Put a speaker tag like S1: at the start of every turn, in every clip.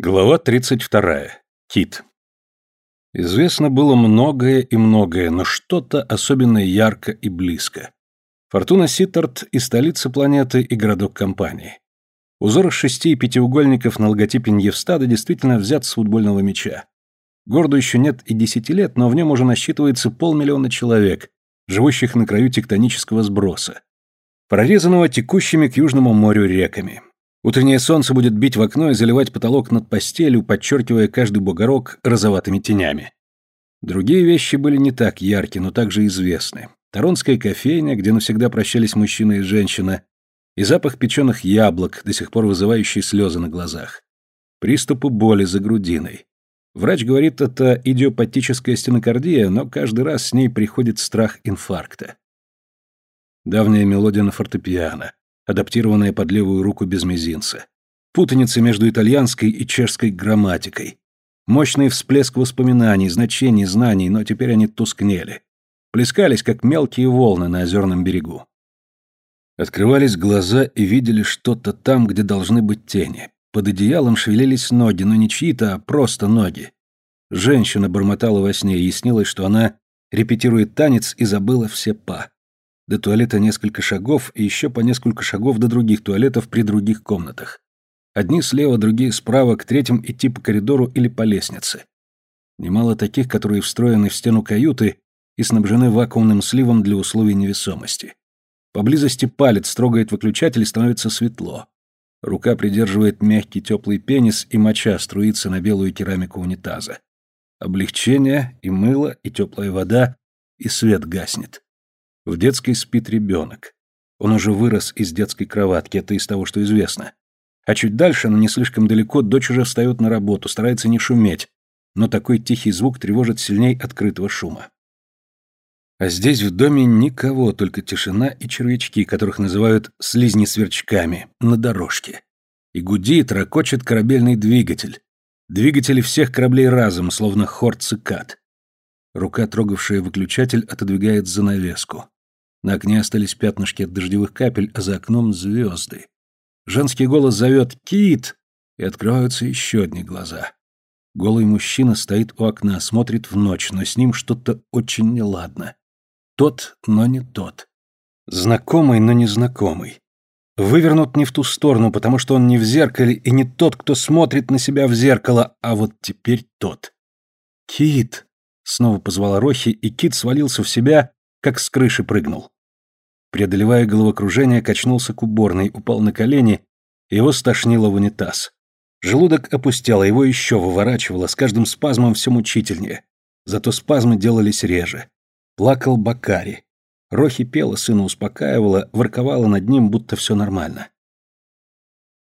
S1: Глава 32. Кит. Известно было многое и многое, но что-то особенно ярко и близко. Фортуна Ситтерт и столица планеты, и городок компании. Узор из шести пятиугольников на логотипе Ньевстада действительно взят с футбольного мяча. Городу еще нет и десяти лет, но в нем уже насчитывается полмиллиона человек, живущих на краю тектонического сброса, прорезанного текущими к Южному морю реками. Утреннее солнце будет бить в окно и заливать потолок над постелью, подчеркивая каждый бугорок розоватыми тенями. Другие вещи были не так ярки, но также известны. Таронская кофейня, где навсегда прощались мужчина и женщина, и запах печеных яблок, до сих пор вызывающий слезы на глазах. Приступы боли за грудиной. Врач говорит, это идиопатическая стенокардия, но каждый раз с ней приходит страх инфаркта. Давняя мелодия на фортепиано, адаптированная под левую руку без мизинца. Путаница между итальянской и чешской грамматикой. Мощный всплеск воспоминаний, значений, знаний, но теперь они тускнели. Плескались, как мелкие волны на озерном берегу. Открывались глаза и видели что-то там, где должны быть тени. Под одеялом шевелились ноги, но не чьи-то, а просто ноги. Женщина бормотала во сне, и снилось, что она репетирует танец и забыла все па. До туалета несколько шагов и еще по несколько шагов до других туалетов при других комнатах. Одни слева, другие справа, к третьим идти по коридору или по лестнице. Немало таких, которые встроены в стену каюты и снабжены вакуумным сливом для условий невесомости. Поблизости палец трогает выключатель и становится светло. Рука придерживает мягкий теплый пенис, и моча струится на белую керамику унитаза. Облегчение, и мыло, и теплая вода, и свет гаснет. В детской спит ребенок. Он уже вырос из детской кроватки, это из того, что известно. А чуть дальше, но не слишком далеко, дочь уже встает на работу, старается не шуметь, но такой тихий звук тревожит сильней открытого шума. А здесь в доме никого, только тишина и червячки, которых называют слизни-сверчками, на дорожке. И гудит, ракочет корабельный двигатель. Двигатели всех кораблей разом, словно хор цикад. Рука, трогавшая выключатель, отодвигает занавеску. На окне остались пятнышки от дождевых капель, а за окном звезды. Женский голос зовет «Кит!» и открываются еще одни глаза. Голый мужчина стоит у окна, смотрит в ночь, но с ним что-то очень неладно. Тот, но не тот. Знакомый, но незнакомый. Вывернут не в ту сторону, потому что он не в зеркале и не тот, кто смотрит на себя в зеркало, а вот теперь тот. «Кит!» — снова позвала Рохи, и Кит свалился в себя как с крыши прыгнул. Преодолевая головокружение, качнулся к уборной, упал на колени, его стошнило в унитаз. Желудок опустело, его еще выворачивало, с каждым спазмом все мучительнее. Зато спазмы делались реже. Плакал Бакари. Рохи пела, сына успокаивала, ворковала над ним, будто все нормально.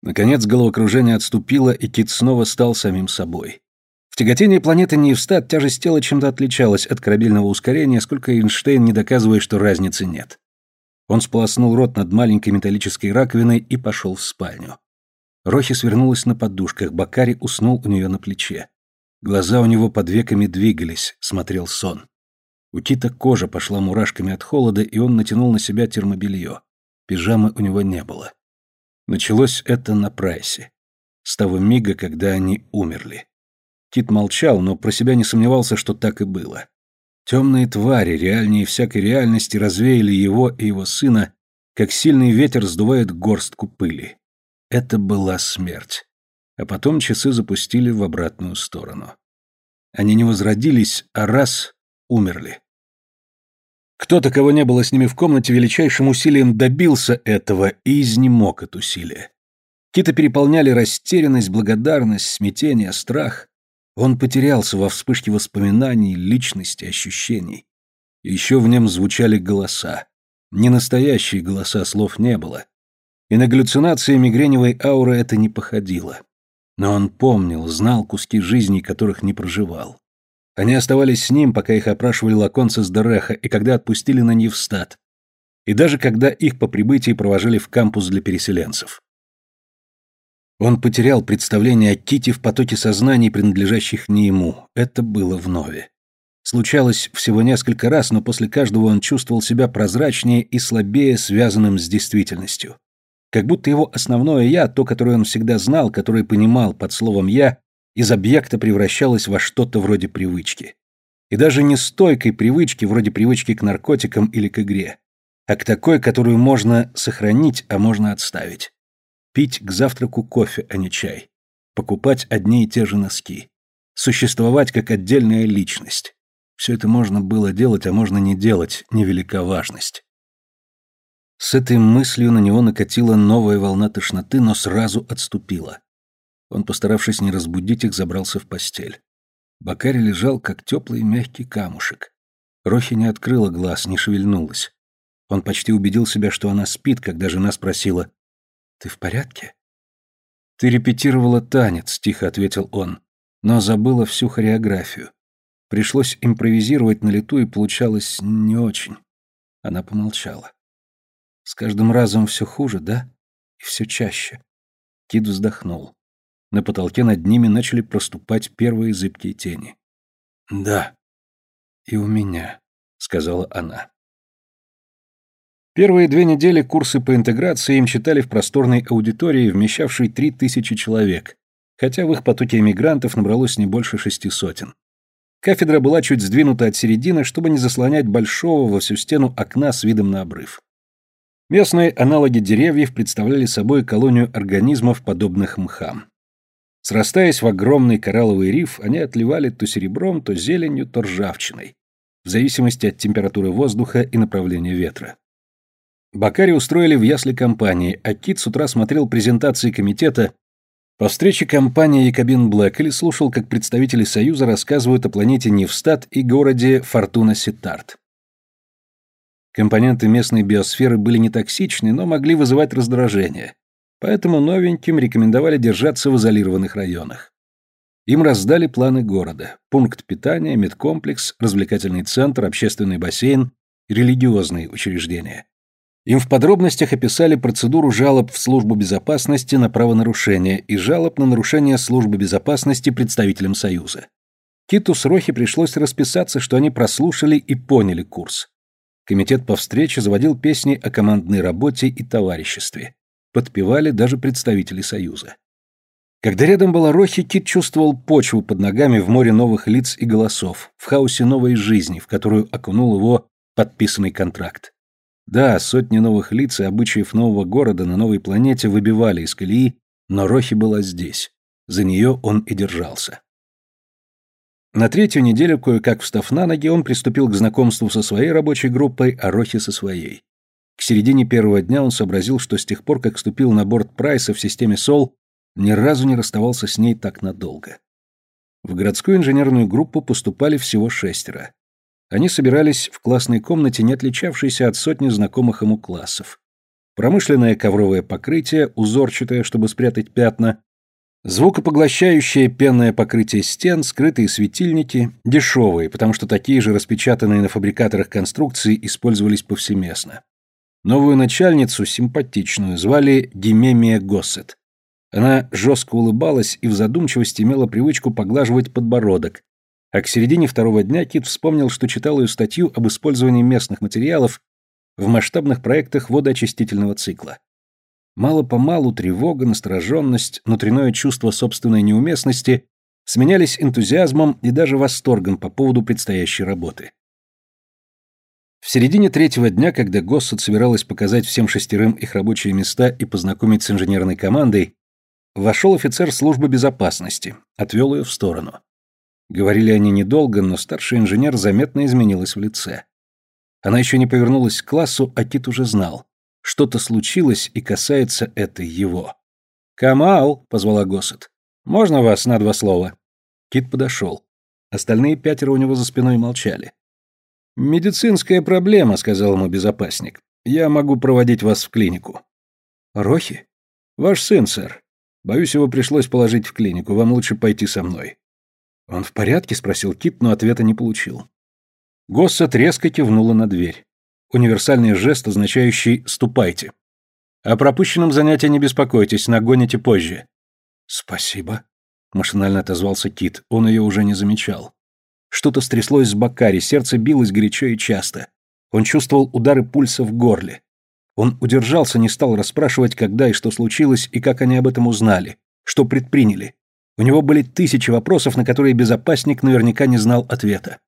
S1: Наконец головокружение отступило, и Кит снова стал самим собой. В тяготении планеты Ньюстад тяжесть тела чем-то отличалась от корабельного ускорения, сколько Эйнштейн ни доказывай, что разницы нет. Он сполоснул рот над маленькой металлической раковиной и пошел в спальню. Рохи свернулась на подушках, Бакари уснул у нее на плече. Глаза у него под веками двигались, смотрел сон. У Кита кожа пошла мурашками от холода, и он натянул на себя термобелье. Пижамы у него не было. Началось это на прайсе. С того мига, когда они умерли. Кит молчал, но про себя не сомневался, что так и было. Темные твари, реальнее всякой реальности, развеяли его и его сына, как сильный ветер сдувает горстку пыли. Это была смерть. А потом часы запустили в обратную сторону. Они не возродились, а раз умерли. Кто-то, кого не было с ними в комнате, величайшим усилием добился этого и изнемог от усилия. Кита переполняли растерянность, благодарность, смятение, страх. Он потерялся во вспышке воспоминаний, личности, ощущений. Еще в нем звучали голоса. Не настоящие голоса, слов не было. И на галлюцинации мигреневой ауры это не походило. Но он помнил, знал куски жизни, которых не проживал. Они оставались с ним, пока их опрашивали лаконцы с Дереха, и когда отпустили на Нивстат. И даже когда их по прибытии провожали в кампус для переселенцев. Он потерял представление о Ките в потоке сознаний, принадлежащих не ему. Это было вновь. Случалось всего несколько раз, но после каждого он чувствовал себя прозрачнее и слабее связанным с действительностью. Как будто его основное «я», то, которое он всегда знал, которое понимал под словом «я», из объекта превращалось во что-то вроде привычки. И даже не стойкой привычки, вроде привычки к наркотикам или к игре, а к такой, которую можно сохранить, а можно отставить. Пить к завтраку кофе, а не чай. Покупать одни и те же носки. Существовать как отдельная личность. Все это можно было делать, а можно не делать, невелика важность. С этой мыслью на него накатила новая волна тошноты, но сразу отступила. Он, постаравшись не разбудить их, забрался в постель. Бакари лежал, как теплый мягкий камушек. Рохи не открыла глаз, не шевельнулась. Он почти убедил себя, что она спит, когда жена спросила «Ты в порядке?» «Ты репетировала танец», — тихо ответил он, но забыла всю хореографию. Пришлось импровизировать на лету, и получалось не очень. Она помолчала. С каждым разом все хуже, да? И все чаще. Кит вздохнул. На потолке над ними начали проступать первые зыбкие тени. «Да. И у меня», — сказала она. Первые две недели курсы по интеграции им читали в просторной аудитории, вмещавшей три тысячи человек, хотя в их потоке эмигрантов набралось не больше шести сотен. Кафедра была чуть сдвинута от середины, чтобы не заслонять большого во всю стену окна с видом на обрыв. Местные аналоги деревьев представляли собой колонию организмов, подобных мхам. Срастаясь в огромный коралловый риф, они отливали то серебром, то зеленью, то ржавчиной, в зависимости от температуры воздуха и направления ветра. Бакари устроили в ясли компании, а Кит с утра смотрел презентации комитета по встрече компании Якобин Блэк или слушал, как представители Союза рассказывают о планете Невстат и городе Фортуна Ситарт. Компоненты местной биосферы были не токсичны, но могли вызывать раздражение. Поэтому новеньким рекомендовали держаться в изолированных районах. Им раздали планы города. Пункт питания, медкомплекс, развлекательный центр, общественный бассейн, религиозные учреждения. Им в подробностях описали процедуру жалоб в службу безопасности на правонарушение и жалоб на нарушение службы безопасности представителям Союза. Киту с Рохи пришлось расписаться, что они прослушали и поняли курс. Комитет по встрече заводил песни о командной работе и товариществе. Подпевали даже представители Союза. Когда рядом была Рохи, Кит чувствовал почву под ногами в море новых лиц и голосов, в хаосе новой жизни, в которую окунул его подписанный контракт. Да, сотни новых лиц и обычаев нового города на новой планете выбивали из колеи, но Рохи была здесь. За нее он и держался. На третью неделю, кое-как встав на ноги, он приступил к знакомству со своей рабочей группой, а Рохи со своей. К середине первого дня он сообразил, что с тех пор, как вступил на борт Прайса в системе СОЛ, ни разу не расставался с ней так надолго. В городскую инженерную группу поступали всего шестеро. Они собирались в классной комнате, не отличавшейся от сотни знакомых ему классов. Промышленное ковровое покрытие, узорчатое, чтобы спрятать пятна, Звукопоглощающее пенное покрытие стен, скрытые светильники, дешевые, потому что такие же распечатанные на фабрикаторах конструкции использовались повсеместно. Новую начальницу, симпатичную, звали Гемемия Госсет. Она жестко улыбалась и в задумчивости имела привычку поглаживать подбородок, а к середине второго дня Кит вспомнил, что читал ее статью об использовании местных материалов в масштабных проектах водоочистительного цикла. Мало-помалу тревога, настороженность, внутреннее чувство собственной неуместности сменялись энтузиазмом и даже восторгом по поводу предстоящей работы. В середине третьего дня, когда Госсет собиралась показать всем шестерым их рабочие места и познакомить с инженерной командой, вошел офицер службы безопасности, отвел ее в сторону. Говорили они недолго, но старший инженер заметно изменилась в лице. Она еще не повернулась к классу, а Кит уже знал. Что-то случилось и касается это его. «Камал!» — позвала Госсет. «Можно вас на два слова?» Кит подошел. Остальные пятеро у него за спиной молчали. «Медицинская проблема», — сказал ему безопасник. «Я могу проводить вас в клинику». «Рохи?» «Ваш сын, сэр. Боюсь, его пришлось положить в клинику. Вам лучше пойти со мной». «Он в порядке?» — спросил Кит, но ответа не получил. Госсет резко кивнула на дверь универсальный жест, означающий «ступайте». О пропущенном занятии не беспокойтесь, нагоните позже. Спасибо, машинально отозвался Кит. Он ее уже не замечал. Что-то стряслось с Бакари, сердце билось горячо и часто. Он чувствовал удары пульса в горле. Он удержался, не стал расспрашивать, когда и что случилось, и как они об этом узнали, что предприняли. У него были тысячи вопросов, на которые безопасник наверняка не знал ответа.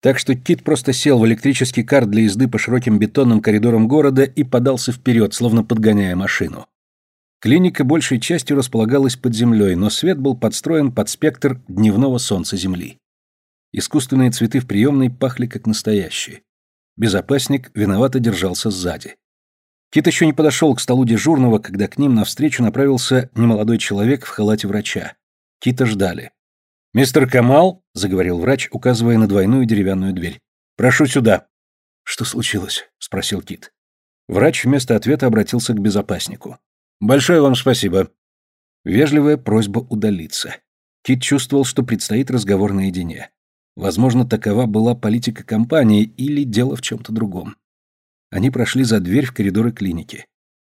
S1: Так что Кит просто сел в электрический кар для езды по широким бетонным коридорам города и подался вперед, словно подгоняя машину. Клиника большей частью располагалась под землей, но свет был подстроен под спектр дневного солнца Земли. Искусственные цветы в приемной пахли как настоящие. Безопасник виновато держался сзади. Кит еще не подошел к столу дежурного, когда к ним навстречу направился немолодой человек в халате врача. Кита ждали. «Мистер Камал», — заговорил врач, указывая на двойную деревянную дверь, — «прошу сюда». «Что случилось?» — спросил Кит. Врач вместо ответа обратился к безопаснику. «Большое вам спасибо». Вежливая просьба удалиться. Кит чувствовал, что предстоит разговор наедине. Возможно, такова была политика компании или дело в чем-то другом. Они прошли за дверь в коридоры клиники.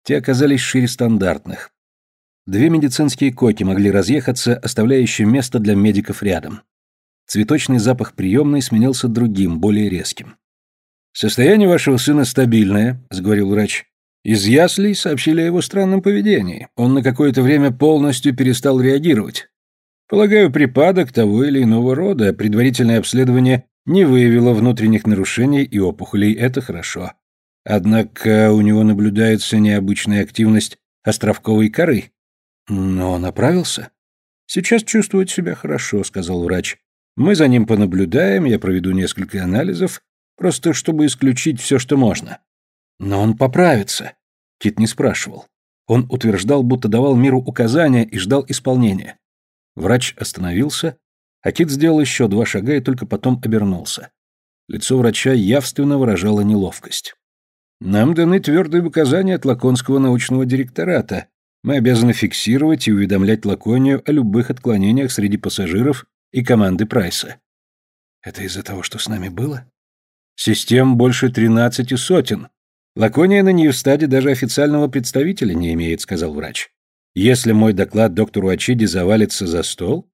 S1: Те оказались шире стандартных. Две медицинские койки могли разъехаться, оставляя еще место для медиков рядом. Цветочный запах приемной сменился другим, более резким. «Состояние вашего сына стабильное», — заговорил врач. «Из яслей сообщили о его странном поведении. Он на какое-то время полностью перестал реагировать. Полагаю, припадок того или иного рода, предварительное обследование не выявило внутренних нарушений и опухолей, это хорошо. Однако у него наблюдается необычная активность островковой коры. Но он оправился? Сейчас чувствует себя хорошо, сказал врач. Мы за ним понаблюдаем, я проведу несколько анализов, просто чтобы исключить все, что можно. Но он поправится. Кит не спрашивал. Он утверждал, будто давал миру указания и ждал исполнения. Врач остановился, а Кит сделал еще два шага и только потом обернулся. Лицо врача явственно выражало неловкость. «Нам даны твердые указания от Лаконского научного директората. Мы обязаны фиксировать и уведомлять Лаконию о любых отклонениях среди пассажиров и команды Прайса». «Это из-за того, что с нами было?» «Систем больше тринадцати сотен. Лакония на Ньюстаде даже официального представителя не имеет», — сказал врач. Если мой доклад доктору Ачиди завалится за стол,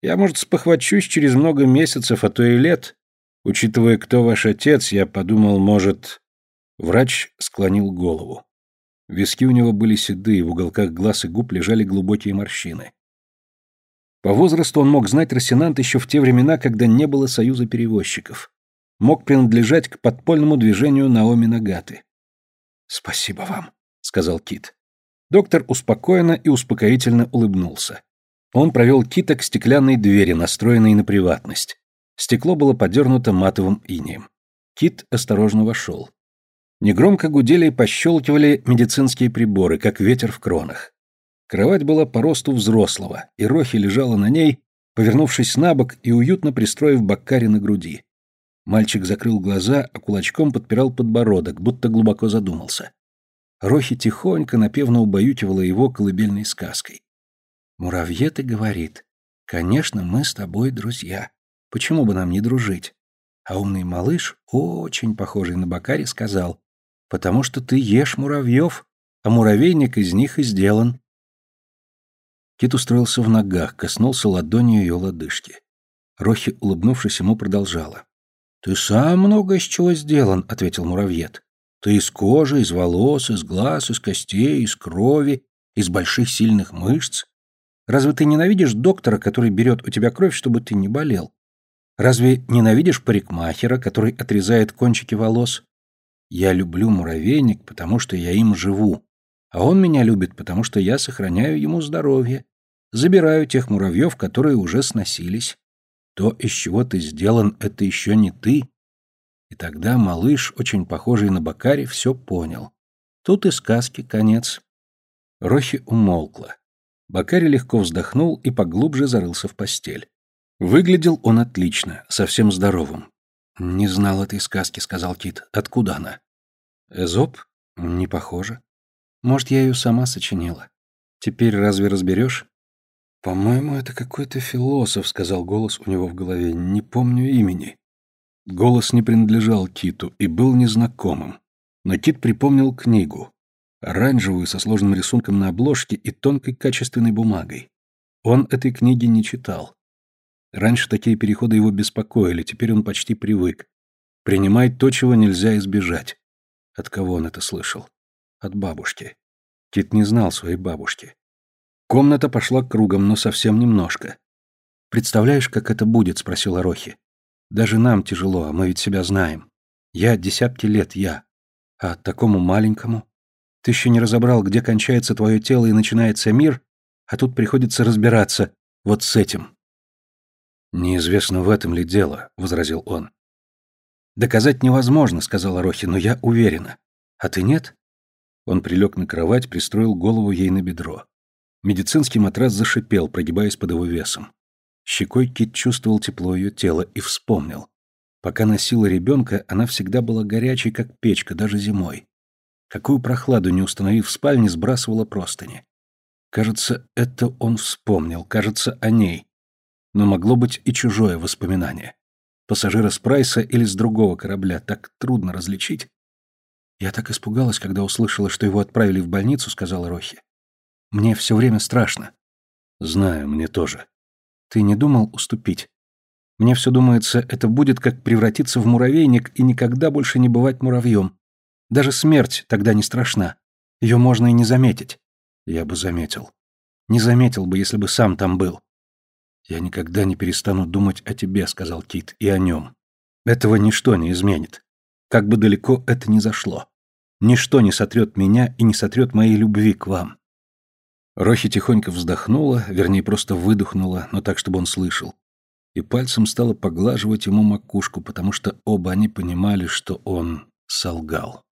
S1: я, может, спохвачусь через много месяцев, а то и лет. Учитывая, кто ваш отец, я подумал, может... Врач склонил голову. Виски у него были седые, в уголках глаз и губ лежали глубокие морщины. По возрасту он мог знать Рассенант еще в те времена, когда не было союза перевозчиков. Мог принадлежать к подпольному движению Наоми Нагаты. «Спасибо вам», — сказал Кит. Доктор успокоенно и успокоительно улыбнулся. Он провел Кита к стеклянной двери, настроенной на приватность. Стекло было подернуто матовым инеем. Кит осторожно вошел. Негромко гудели и пощелкивали медицинские приборы, как ветер в кронах. Кровать была по росту взрослого, и Рохи лежала на ней, повернувшись на бок и уютно пристроив Баккари на груди. Мальчик закрыл глаза, а кулачком подпирал подбородок, будто глубоко задумался. Рохи тихонько напевно убаюкивала его колыбельной сказкой. Муравьеты говорит, «Конечно, мы с тобой друзья. Почему бы нам не дружить?» А умный малыш, очень похожий на Бакари, сказал, «Потому что ты ешь муравьев, а муравейник из них и сделан». Кит устроился в ногах, коснулся ладонью ее лодыжки. Рохи, улыбнувшись ему, продолжала. «Ты сам много из чего сделан», — ответил муравьед. Ты из кожи, из волос, из глаз, из костей, из крови, из больших сильных мышц. Разве ты ненавидишь доктора, который берет у тебя кровь, чтобы ты не болел? Разве ненавидишь парикмахера, который отрезает кончики волос? Я люблю муравейник, потому что я им живу. А он меня любит, потому что я сохраняю ему здоровье. Забираю тех муравьев, которые уже сносились. То, из чего ты сделан, это еще не ты. И тогда малыш, очень похожий на Бакари, все понял. Тут и сказки конец. Рохи умолкла. Бакари легко вздохнул и поглубже зарылся в постель. Выглядел он отлично, совсем здоровым. «Не знал этой сказки», — сказал Кит. «Откуда она?» «Эзоп? Не похоже. Может, я ее сама сочинила. Теперь разве разберешь?» «По-моему, это какой-то философ», — сказал голос у него в голове. «Не помню имени». Голос не принадлежал Киту и был незнакомым. Но Кит припомнил книгу. Оранжевую, со сложным рисунком на обложке и тонкой качественной бумагой. Он этой книги не читал. Раньше такие переходы его беспокоили, теперь он почти привык. Принимать то, чего нельзя избежать. От кого он это слышал? От бабушки. Кит не знал своей бабушки. Комната пошла кругом, но совсем немножко. «Представляешь, как это будет?» — спросила Рохи. «Даже нам тяжело, а мы ведь себя знаем. Я десятки лет я. А такому маленькому? Ты еще не разобрал, где кончается твое тело и начинается мир, а тут приходится разбираться вот с этим». «Неизвестно, в этом ли дело», — возразил он. «Доказать невозможно», — сказала Рохи, — «но я уверена. А ты нет?» Он прилег на кровать, пристроил голову ей на бедро. Медицинский матрас зашипел, прогибаясь под его весом. Щекой Кит чувствовал тепло ее тела и вспомнил. Пока носила ребенка, она всегда была горячей, как печка, даже зимой. Какую прохладу, не установив в спальне, сбрасывала простыни. Кажется, это он вспомнил, кажется, о ней. Но могло быть и чужое воспоминание. Пассажира с Прайса или с другого корабля, так трудно различить. «Я так испугалась, когда услышала, что его отправили в больницу», — сказала Рохи. Мне все время страшно. Знаю, мне тоже. Ты не думал уступить? Мне все думается, это будет как превратиться в муравейник и никогда больше не бывать муравьем. Даже смерть тогда не страшна. Ее можно и не заметить. Я бы заметил. Не заметил бы, если бы сам там был. Я никогда не перестану думать о тебе, сказал Кит, и о нем. Этого ничто не изменит. Как бы далеко это ни зашло. Ничто не сотрет меня и не сотрет моей любви к вам. Рохи тихонько вздохнула, вернее, просто выдохнула, но так, чтобы он слышал. И пальцем стала поглаживать ему макушку, потому что оба они понимали, что он солгал.